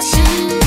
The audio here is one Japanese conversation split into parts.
君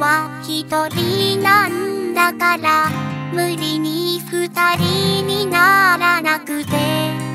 は一人なんだから。無理に二人にならなくて。